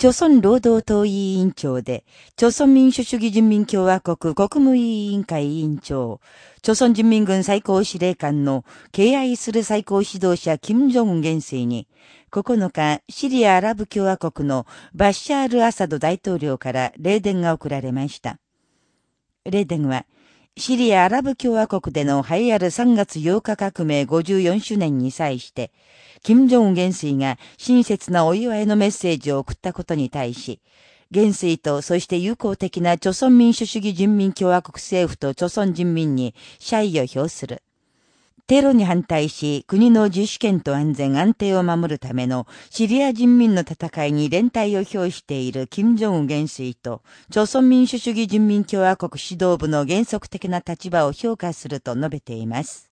朝鮮労働党委員長で、朝鮮民主主義人民共和国国務委員会委員長、朝鮮人民軍最高司令官の敬愛する最高指導者金正恩元帥に、9日、シリアアラブ共和国のバッシャール・アサド大統領から霊電が送られました。霊電は、シリアアラブ共和国での栄えある3月8日革命54周年に際して、金正恩元帥が親切なお祝いのメッセージを送ったことに対し、元帥とそして友好的な朝鮮民主主義人民共和国政府と朝鮮人民に謝意を表する。テロに反対し、国の自主権と安全安定を守るためのシリア人民の戦いに連帯を表している金正恩元帥と、朝鮮民主主義人民共和国指導部の原則的な立場を評価すると述べています。